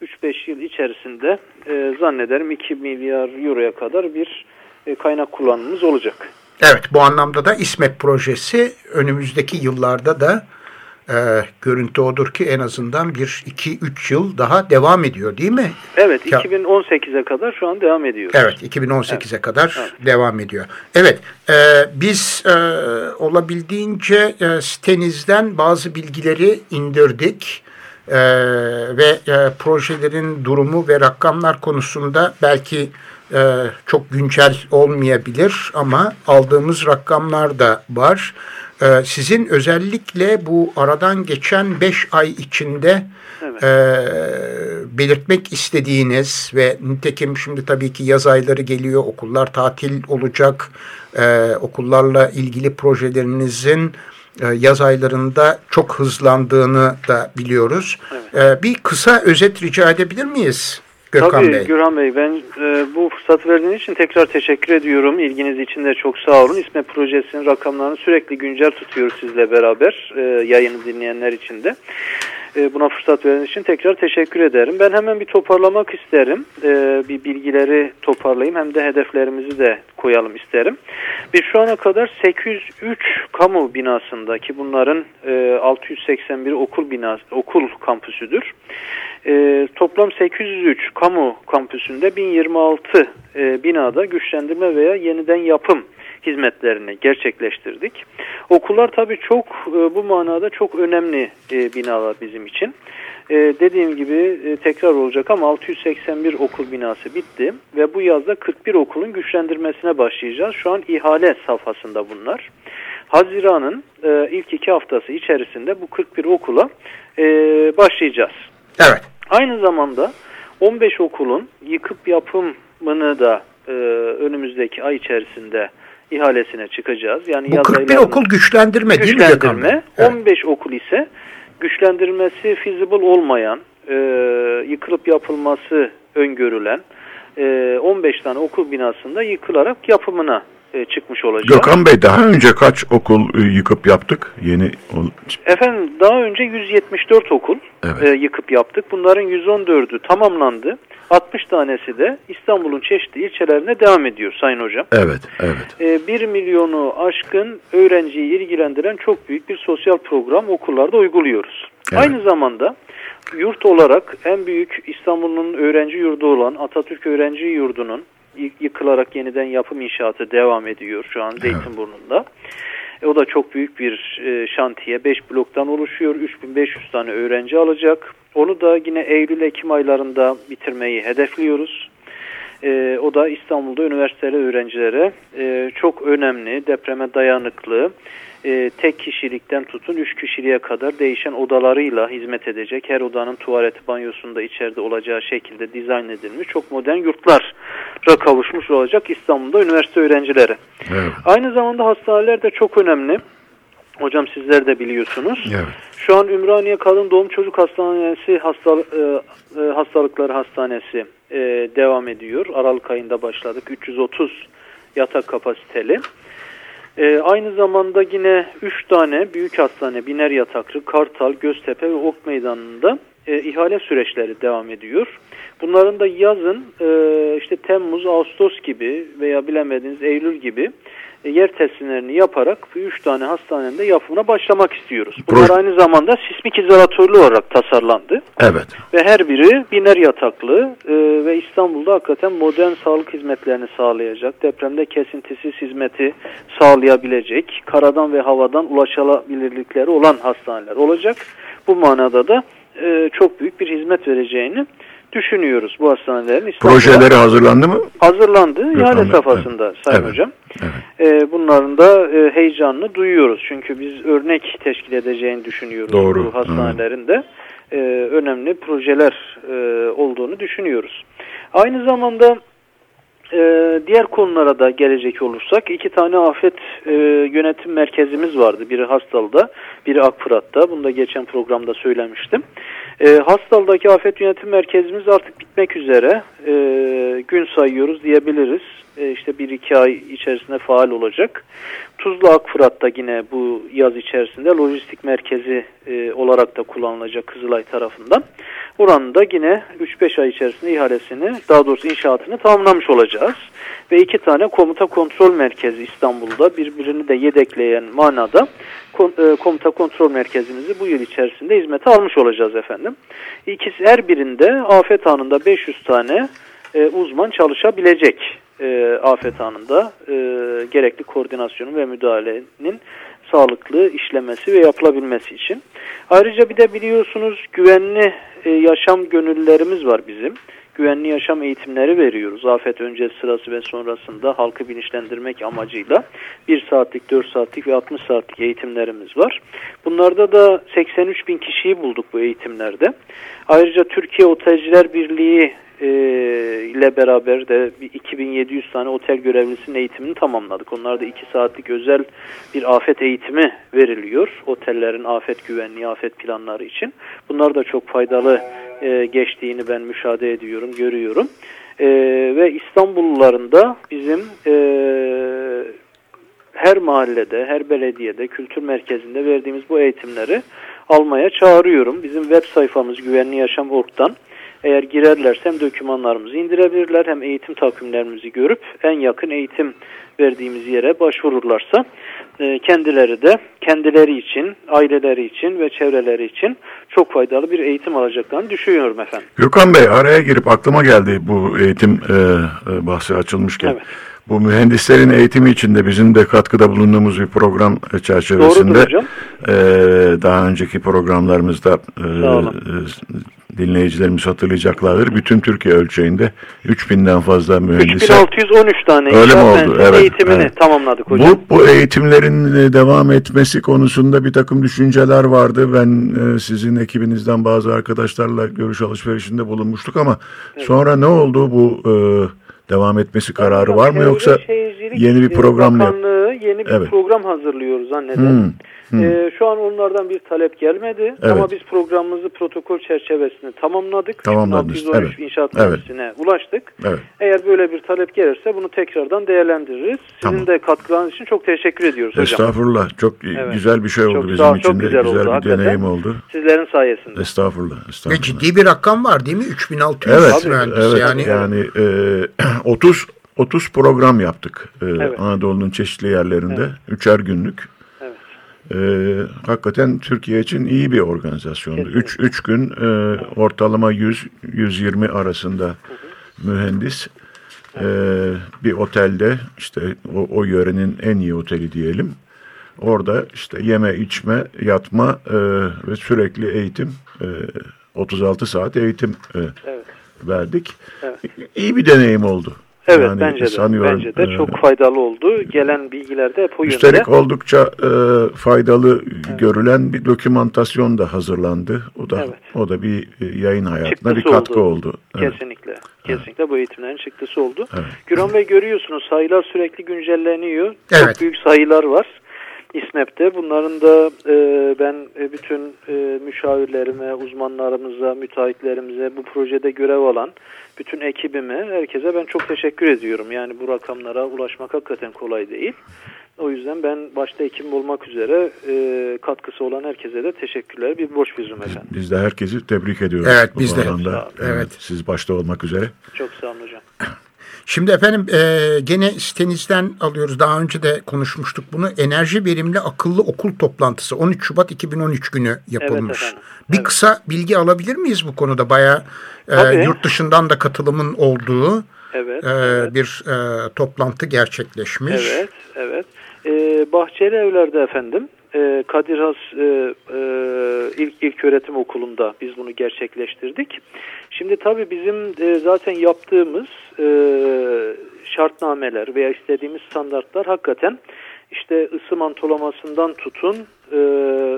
3-5 yıl içerisinde e, zannederim 2 milyar euroya kadar bir e, kaynak kullanımımız olacak. Evet bu anlamda da İSMET projesi önümüzdeki yıllarda da e, görüntü odur ki en azından bir 2-3 yıl daha devam ediyor değil mi? Evet 2018'e kadar şu an devam ediyor. Evet 2018'e evet. kadar evet. devam ediyor. Evet e, biz e, olabildiğince e, sitenizden bazı bilgileri indirdik. Ee, ve e, projelerin durumu ve rakamlar konusunda belki e, çok güncel olmayabilir ama aldığımız rakamlar da var. E, sizin özellikle bu aradan geçen 5 ay içinde evet. e, belirtmek istediğiniz ve nitekim şimdi tabii ki yaz ayları geliyor, okullar tatil olacak, e, okullarla ilgili projelerinizin e, yaz aylarında çok hızlandığını da biliyoruz. Evet. E, bir kısa özet rica edebilir miyiz? Gökhan Tabii Bey. Gürhan Bey ben e, bu fırsat verdiğiniz için tekrar teşekkür ediyorum. İlginiz için de çok sağ olun. İSME projesinin rakamlarını sürekli güncel tutuyoruz sizle beraber e, yayını dinleyenler için de. E, buna fırsat verdiğiniz için tekrar teşekkür ederim. Ben hemen bir toparlamak isterim. E, bir bilgileri toparlayayım hem de hedeflerimizi de koyalım isterim. Biz şu ana kadar 803 kamu binasındaki bunların e, 681 okul binası okul kampüsüdür. E, toplam 803 kamu kampüsünde 1026 e, binada güçlendirme veya yeniden yapım hizmetlerini gerçekleştirdik. Okullar tabii çok e, bu manada çok önemli e, binalar bizim için. E, dediğim gibi e, tekrar olacak ama 681 okul binası bitti ve bu yazda 41 okulun güçlendirmesine başlayacağız. Şu an ihale safhasında bunlar. Haziran'ın e, ilk iki haftası içerisinde bu 41 okula e, başlayacağız. Evet. Aynı zamanda 15 okulun yıkıp yapımını da e, önümüzdeki ay içerisinde ihalesine çıkacağız. Yani Bu 41 okul güçlendirme, güçlendirme değil mi? Evet. 15 okul ise güçlendirmesi feasible olmayan, e, yıkılıp yapılması öngörülen e, 15 tane okul binasında yıkılarak yapımına e, çıkmış olacak. Gökhan Bey daha önce kaç okul e, yıkıp yaptık? Yeni Efendim daha önce 174 okul evet. e, yıkıp yaptık. Bunların 114'ü tamamlandı. 60 tanesi de İstanbul'un çeşitli ilçelerine devam ediyor Sayın Hocam. Evet, evet. E, 1 milyonu aşkın öğrenciyi ilgilendiren çok büyük bir sosyal program okullarda uyguluyoruz. Evet. Aynı zamanda yurt olarak en büyük İstanbul'un öğrenci yurdu olan Atatürk Öğrenci Yurdu'nun yıkılarak yeniden yapım inşaatı devam ediyor şu an Zeytinburnu'nda. E, o da çok büyük bir e, şantiye. 5 bloktan oluşuyor. 3500 tane öğrenci alacak. Onu da yine Eylül-Ekim aylarında bitirmeyi hedefliyoruz. E, o da İstanbul'da üniversiteli öğrencilere e, çok önemli, depreme dayanıklı, e, tek kişilikten tutun üç kişiliğe kadar değişen odalarıyla hizmet edecek. Her odanın tuvaleti banyosunda içeride olacağı şekilde dizayn edilmiş çok modern yurtlara kavuşmuş olacak İstanbul'da üniversite öğrencileri. Evet. Aynı zamanda hastaneler de çok önemli. Hocam sizler de biliyorsunuz. Evet. Şu an Ümraniye Kadın Doğum Çocuk Hastanesi hastal e, e, Hastalıkları Hastanesi e, devam ediyor. Aralık ayında başladık. 330 yatak kapasiteli. E, aynı zamanda yine 3 tane büyük hastane Biner Yataklı, Kartal, Göztepe ve Ok Meydanı'nda e, ihale süreçleri devam ediyor. Bunların da yazın e, işte Temmuz, Ağustos gibi veya bilemediğiniz Eylül gibi yer teslimlerini yaparak 3 tane hastanenin de yapımına başlamak istiyoruz. Bunlar aynı zamanda sismik izolatörlü olarak tasarlandı. Evet. Ve her biri biner yataklı e, ve İstanbul'da hakikaten modern sağlık hizmetlerini sağlayacak. Depremde kesintisiz hizmeti sağlayabilecek, karadan ve havadan ulaşılabilirlikleri olan hastaneler olacak. Bu manada da e, çok büyük bir hizmet vereceğini düşünüyoruz bu hastanelerin. İstanbul'da Projeleri hazırlandı mı? Hazırlandı. İhale safhasında evet. Sayın evet. Hocam. Evet. E, bunların da e, heyecanını duyuyoruz. Çünkü biz örnek teşkil edeceğini düşünüyoruz. Doğru. Bu hastanelerin de e, önemli projeler e, olduğunu düşünüyoruz. Aynı zamanda e, diğer konulara da gelecek olursak iki tane afet e, yönetim merkezimiz vardı. Biri Hastalı'da, biri Akfırat'ta. Bunu da geçen programda söylemiştim. E, Hastal'daki afet yönetim merkezimiz artık bitmek üzere. E, gün sayıyoruz diyebiliriz. E, işte bir iki ay içerisinde faal olacak. Tuzla Akfırat'ta yine bu yaz içerisinde lojistik merkezi e, olarak da kullanılacak Kızılay tarafından. Buranın da yine 3-5 ay içerisinde ihalesini daha doğrusu inşaatını tamamlamış olacağız. Ve iki tane komuta kontrol merkezi İstanbul'da birbirini de yedekleyen manada e, komuta kontrol merkezimizi bu yıl içerisinde hizmete almış olacağız efendim. İkisi her birinde afet anında 500 tane e, uzman çalışabilecek e, afet anında e, gerekli koordinasyonun ve müdahalenin sağlıklı işlemesi ve yapılabilmesi için. Ayrıca bir de biliyorsunuz güvenli e, yaşam gönüllülerimiz var bizim. Güvenli yaşam eğitimleri veriyoruz. Afet öncesi sırası ve sonrasında halkı bilinçlendirmek amacıyla 1 saatlik, 4 saatlik ve 60 saatlik eğitimlerimiz var. Bunlarda da 83 bin kişiyi bulduk bu eğitimlerde. Ayrıca Türkiye Otelciler Birliği e, ile beraber de 2700 tane otel görevlisinin eğitimini tamamladık. Onlarda 2 saatlik özel bir afet eğitimi veriliyor. Otellerin afet güvenliği, afet planları için. Bunlar da çok faydalı e, geçtiğini ben müşahede ediyorum, görüyorum. E, ve İstanbulluların da bizim e, her mahallede, her belediyede, kültür merkezinde verdiğimiz bu eğitimleri almaya çağırıyorum. Bizim web sayfamız Güvenli Yaşam Ork'tan eğer girerlerse hem dokümanlarımızı indirebilirler hem eğitim takvimlerimizi görüp en yakın eğitim verdiğimiz yere başvururlarsa e, kendileri de kendileri için, aileleri için ve çevreleri için çok faydalı bir eğitim alacaklarını düşünüyorum efendim. Gökhan Bey araya girip aklıma geldi bu eğitim e, e bahsi açılmışken. Evet. Bu mühendislerin eğitimi için de bizim de katkıda bulunduğumuz bir program çerçevesinde e, daha önceki programlarımızda e, e, dinleyicilerimiz hatırlayacaklardır. Bütün Türkiye ölçeğinde 3000'den fazla mühendise 3613 tane öyle mi oldu? Evet, eğitimini evet. tamamladık hocam. Bu, bu eğitimlerin e, devam etmesi konusunda bir takım düşünceler vardı. Ben e, sizin ekibinizden bazı arkadaşlarla görüş alışverişinde bulunmuştuk ama evet. sonra ne oldu bu e, devam etmesi kararı var mı yoksa yeni bir program mı? Yeni bir evet. program hazırlıyor zannederim. Hmm. Hmm. Ee, şu an onlardan bir talep gelmedi evet. ama biz programımızı protokol çerçevesinde tamamladık. Tamamladınız. Evet. inşaat evet. ulaştık. Evet. Eğer böyle bir talep gelirse bunu tekrardan değerlendiririz. Sizin tamam. de katkılarınız için çok teşekkür ediyoruz hocam. Estağfurullah. Çok evet. güzel bir şey oldu çok bizim için de. Güzel, güzel oldu, bir hakikaten. deneyim oldu. Sizlerin sayesinde. Estağfurullah. estağfurullah. Ve ciddi bir rakam var değil mi? 3600 evet, mühendis. Evet. Yani, yani e, 30 30 program yaptık e, evet. Anadolu'nun çeşitli yerlerinde. Evet. Üçer günlük e, hakikaten Türkiye için iyi bir organizasyondu. 3 üç, gün e, ortalama 100-120 arasında hı hı. mühendis e, bir otelde işte o, o yörenin en iyi oteli diyelim. Orada işte yeme, içme, yatma e, ve sürekli eğitim, e, 36 saat eğitim e, evet. verdik. Evet. İyi bir deneyim oldu. Evet yani bence de. Sanıyorum, bence de çok faydalı oldu. Gelen bilgiler de hep o Üstelik yönde. oldukça e, faydalı evet. görülen bir dokümantasyon da hazırlandı. O da evet. o da bir e, yayın hayatına çıktısı bir katkı oldu. oldu. Evet. Kesinlikle. Kesinlikle evet. bu eğitimlerin çıktısı oldu. Evet. Güran Bey görüyorsunuz sayılar sürekli güncelleniyor. Evet. Çok büyük sayılar var. İSMEP'te. Bunların da e, ben e, bütün e, müşavirlerime, uzmanlarımıza, müteahhitlerimize bu projede görev alan bütün ekibime, herkese ben çok teşekkür ediyorum. Yani bu rakamlara ulaşmak hakikaten kolay değil. O yüzden ben başta ekibim olmak üzere e, katkısı olan herkese de teşekkürler. Bir borç bilirim efendim. Biz de herkesi tebrik ediyoruz. Evet biz de. Alanda. Evet. Siz başta olmak üzere. Çok sağ olun hocam. Şimdi efendim e, gene sitenizden alıyoruz. Daha önce de konuşmuştuk bunu. Enerji verimli akıllı okul toplantısı 13 Şubat 2013 günü yapılmış. Evet Bir evet. kısa bilgi alabilir miyiz bu konuda? Bayağı e, yurt dışından da katılımın olduğu evet, e, evet. bir e, toplantı gerçekleşmiş. Evet, evet. E, Bahçeli Evler'de efendim e, Kadir Has e, e, ilk, ilk öğretim okulunda biz bunu gerçekleştirdik. Şimdi tabii bizim e, zaten yaptığımız e, şartnameler veya istediğimiz standartlar hakikaten işte ısı mantolamasından tutun e,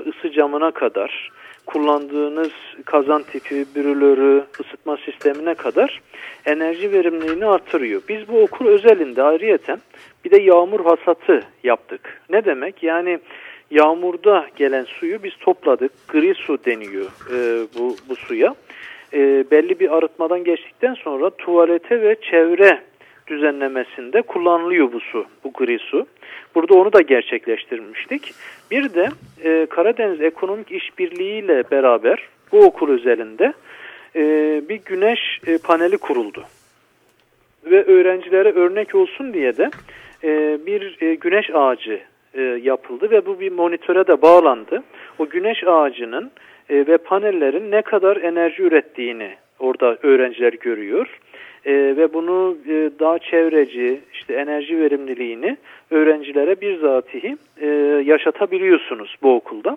ısı camına kadar kullandığınız kazan tipi, brülörü, ısıtma sistemine kadar enerji verimliliğini artırıyor. Biz bu okul özelinde ayrıyeten bir de yağmur hasatı yaptık. Ne demek? Yani yağmurda gelen suyu biz topladık. Gri su deniyor e, bu, bu suya. E, belli bir arıtmadan geçtikten sonra tuvalete ve çevre düzenlemesinde kullanılıyor bu su, bu gri su. Burada onu da gerçekleştirmiştik. Bir de e, Karadeniz Ekonomik İşbirliği ile beraber bu okul özelinde e, bir güneş e, paneli kuruldu. Ve öğrencilere örnek olsun diye de e, bir e, güneş ağacı e, yapıldı ve bu bir monitöre de bağlandı. O güneş ağacının e, ve panellerin ne kadar enerji ürettiğini orada öğrenciler görüyor. E, ve bunu e, daha çevreci, işte enerji verimliliğini öğrencilere bizzatihi e, yaşatabiliyorsunuz bu okulda.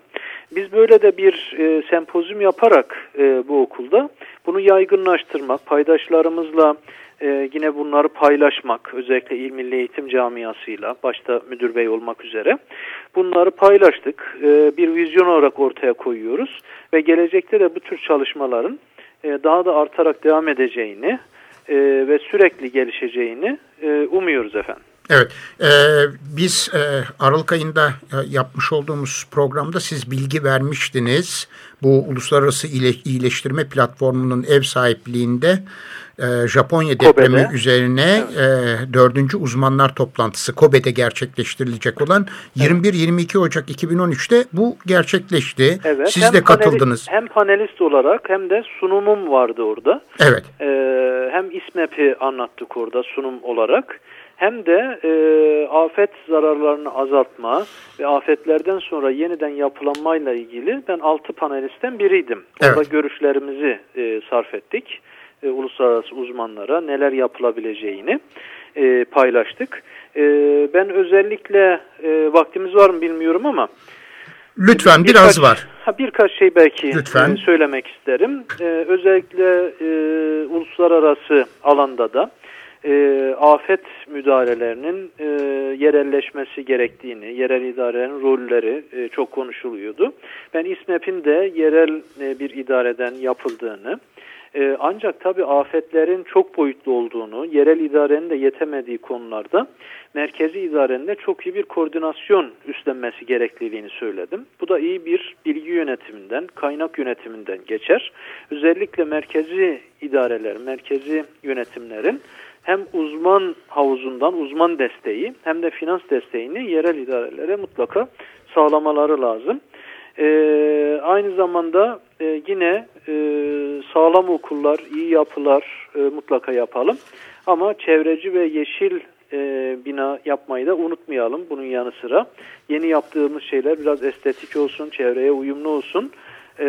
Biz böyle de bir e, sempozyum yaparak e, bu okulda bunu yaygınlaştırmak, paydaşlarımızla e, yine bunları paylaşmak, özellikle İl Milli Eğitim Camiası'yla, başta müdür bey olmak üzere bunları paylaştık. E, bir vizyon olarak ortaya koyuyoruz ve gelecekte de bu tür çalışmaların e, daha da artarak devam edeceğini e, ve sürekli gelişeceğini e, umuyoruz efendim. Evet, e, biz e, Aralık ayında e, yapmış olduğumuz programda siz bilgi vermiştiniz. Bu Uluslararası İyileştirme Platformu'nun ev sahipliğinde e, Japonya depremi Kobe'de. üzerine evet. e, uzmanlar toplantısı Kobe'de gerçekleştirilecek olan 21-22 Ocak 2013'te bu gerçekleşti. Evet. Siz hem de katıldınız. Panelist, hem panelist olarak hem de sunumum vardı orada. Evet. E, İSMEP'i anlattık orada sunum olarak hem de e, afet zararlarını azaltma ve afetlerden sonra yeniden yapılanmayla ilgili ben altı panelistten biriydim. Orada evet. görüşlerimizi e, sarf ettik. E, uluslararası uzmanlara neler yapılabileceğini e, paylaştık. E, ben özellikle e, vaktimiz var mı bilmiyorum ama Lütfen birkaç, biraz var. Ha, birkaç şey belki Lütfen. E, söylemek isterim. E, özellikle e, uluslararası alanda da e, afet müdahalelerinin e, yerelleşmesi gerektiğini, yerel idarelerin rolleri e, çok konuşuluyordu. Ben İSMEP'in de yerel e, bir idareden yapıldığını, e, ancak tabii afetlerin çok boyutlu olduğunu, yerel idarenin de yetemediği konularda merkezi idarenin de çok iyi bir koordinasyon üstlenmesi gerekliliğini söyledim. Bu da iyi bir bilgi yönetiminden, kaynak yönetiminden geçer. Özellikle merkezi idareler, merkezi yönetimlerin hem uzman havuzundan uzman desteği hem de finans desteğini yerel idarelere mutlaka sağlamaları lazım. Ee, aynı zamanda e, yine e, sağlam okullar, iyi yapılar e, mutlaka yapalım. Ama çevreci ve yeşil e, bina yapmayı da unutmayalım bunun yanı sıra. Yeni yaptığımız şeyler biraz estetik olsun, çevreye uyumlu olsun e,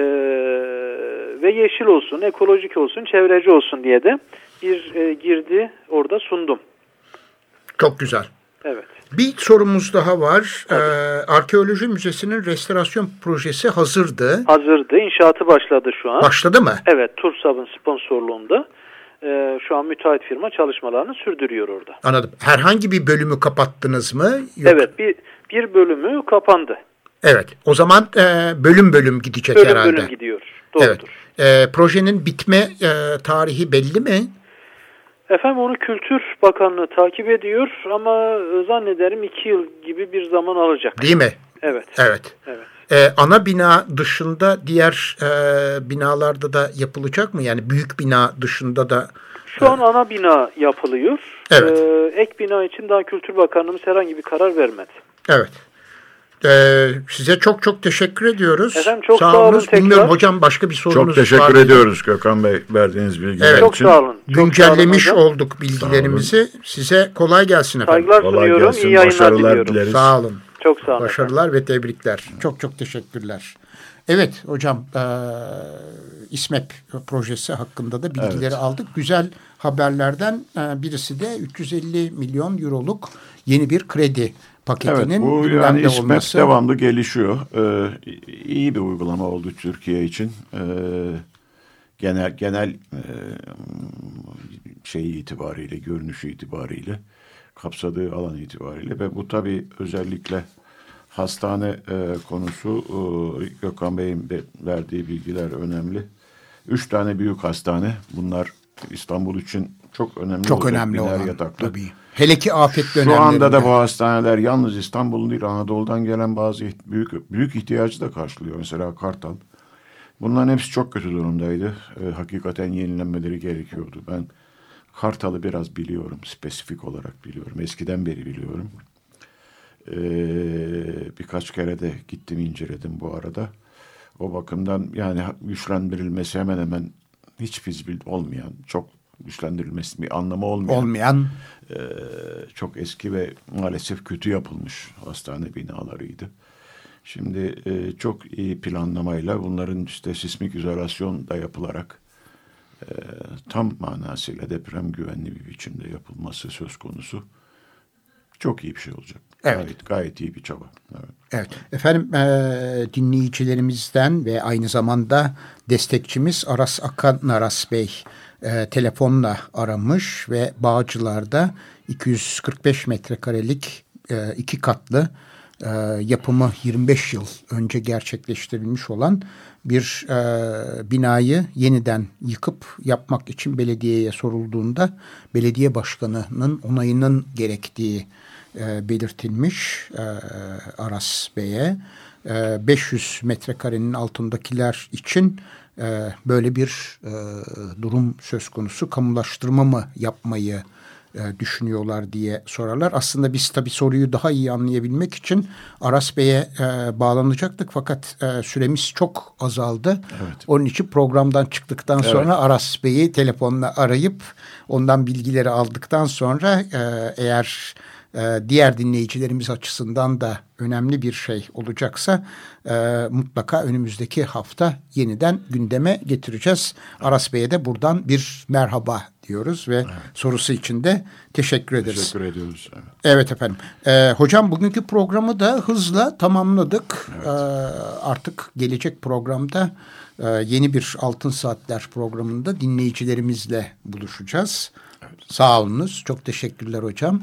ve yeşil olsun, ekolojik olsun, çevreci olsun diye de bir e, girdi orada sundum. Çok güzel. Evet. Bir sorumuz daha var. Ee, Arkeoloji Müzesi'nin restorasyon projesi hazırdı. Hazırdı. İnşaatı başladı şu an. Başladı mı? Evet. Tursab'ın sponsorluğunda. Ee, şu an müteahhit firma çalışmalarını sürdürüyor orada. Anladım. Herhangi bir bölümü kapattınız mı? Yok. Evet. Bir, bir bölümü kapandı. Evet. O zaman e, bölüm bölüm gidecek bölüm herhalde. Bölüm bölüm gidiyor. Doğrudur. Evet. E, projenin bitme e, tarihi belli mi? Efendim onu Kültür Bakanlığı takip ediyor ama e, zannederim iki yıl gibi bir zaman alacak. Değil mi? Evet. Evet. evet. Ee, ana bina dışında diğer e, binalarda da yapılacak mı? Yani büyük bina dışında da. Şu an ana bina yapılıyor. Evet. Ee, ek bina için daha Kültür Bakanlığımız herhangi bir karar vermedi. Evet. Ee, size çok çok teşekkür ediyoruz. Efendim çok sağ, sağ olun tekrar. Bilmiyorum hocam başka bir sorunuz var Çok teşekkür var ediyoruz Gökhan Bey verdiğiniz bilgiler evet. çok Sağ olun. Güncellemiş sağ olun olduk bilgilerimizi. Size kolay gelsin efendim. Saygılar kolay sunuyorum. Gelsin. İyi yayınlar diliyorum. Dileriz. Sağ olun. Çok sağ olun. Başarılar efendim. ve tebrikler. Çok çok teşekkürler. Evet hocam e, İSMEP projesi hakkında da bilgileri evet. aldık. Güzel haberlerden e, birisi de 350 milyon euroluk yeni bir kredi paketinin evet, bu yani İSMEP olması. devamlı gelişiyor. Ee, iyi bir uygulama oldu Türkiye için. Ee, genel genel e, şey itibariyle, görünüşü itibariyle, kapsadığı alan itibariyle ve bu tabii özellikle hastane e, konusu e, Gökhan Bey'in verdiği bilgiler önemli. Üç tane büyük hastane bunlar İstanbul için çok önemli Çok olacak önemli biner olan yataklı. tabii. Hele ki afet Şu dönemlerinde. anda da bu hastaneler yalnız İstanbul'un değil Anadolu'dan gelen bazı büyük büyük ihtiyacı da karşılıyor. Mesela Kartal. Bunların hepsi çok kötü durumdaydı. Ee, hakikaten yenilenmeleri gerekiyordu. Ben Kartal'ı biraz biliyorum. Spesifik olarak biliyorum. Eskiden beri biliyorum. Ee, birkaç kere de gittim inceledim bu arada. O bakımdan yani güçlendirilmesi hemen hemen hiç fizibil olmayan, çok güçlendirilmesi bir anlamı olmayan olmayan ee, çok eski ve maalesef kötü yapılmış hastane binalarıydı. Şimdi e, çok iyi planlamayla bunların işte sismik izolasyon da yapılarak e, tam manasıyla deprem güvenli bir biçimde yapılması söz konusu. Çok iyi bir şey olacak. Evet. Gayet, gayet iyi bir çaba. Evet. Evet efendim e, dinleyicilerimizden ve aynı zamanda destekçimiz Aras Akan Naras Bey e, telefonla aramış ve Bağcılar'da 245 metrekarelik e, iki katlı e, yapımı 25 yıl önce gerçekleştirilmiş olan bir e, binayı yeniden yıkıp yapmak için belediyeye sorulduğunda belediye başkanının onayının gerektiği e, belirtilmiş e, Aras Bey'e. E, 500 metrekarenin altındakiler için e, böyle bir e, durum söz konusu. Kamulaştırma mı yapmayı e, düşünüyorlar diye sorarlar. Aslında biz tabii soruyu daha iyi anlayabilmek için Aras Bey'e e, bağlanacaktık fakat e, süremiz çok azaldı. Onun için programdan çıktıktan sonra Aras Bey'i telefonla arayıp ondan bilgileri aldıktan sonra e, eğer e, diğer dinleyicilerimiz açısından da önemli bir şey olacaksa e, mutlaka önümüzdeki hafta yeniden gündeme getireceğiz. Aras Bey'e de buradan bir merhaba diyoruz ve sorusu için de teşekkür ederiz. Teşekkür ediyoruz. Evet. Evet efendim. Ee, hocam bugünkü programı da hızla tamamladık. Ee, artık gelecek programda e, yeni bir Altın Saatler programında dinleyicilerimizle buluşacağız. Sağ olunuz. Çok teşekkürler hocam.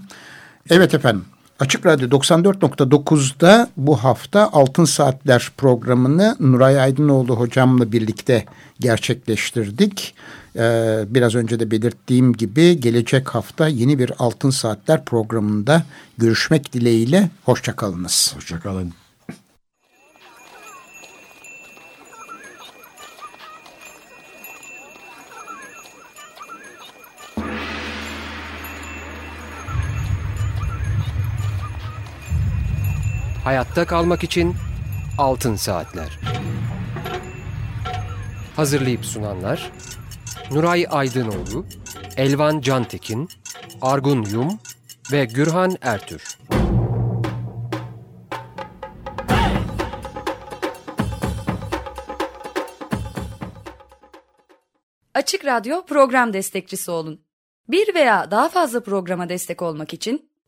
Evet efendim. Açık Radyo 94.9'da bu hafta Altın Saatler programını Nuray Aydınoğlu hocamla birlikte gerçekleştirdik. Ee, biraz önce de belirttiğim gibi gelecek hafta yeni bir Altın Saatler programında görüşmek dileğiyle. Hoşçakalınız. Hoşçakalın. Hayatta kalmak için Altın Saatler. Hazırlayıp sunanlar Nuray Aydınoğlu, Elvan Cantekin, Argun Yum ve Gürhan Ertür. Açık Radyo program destekçisi olun. Bir veya daha fazla programa destek olmak için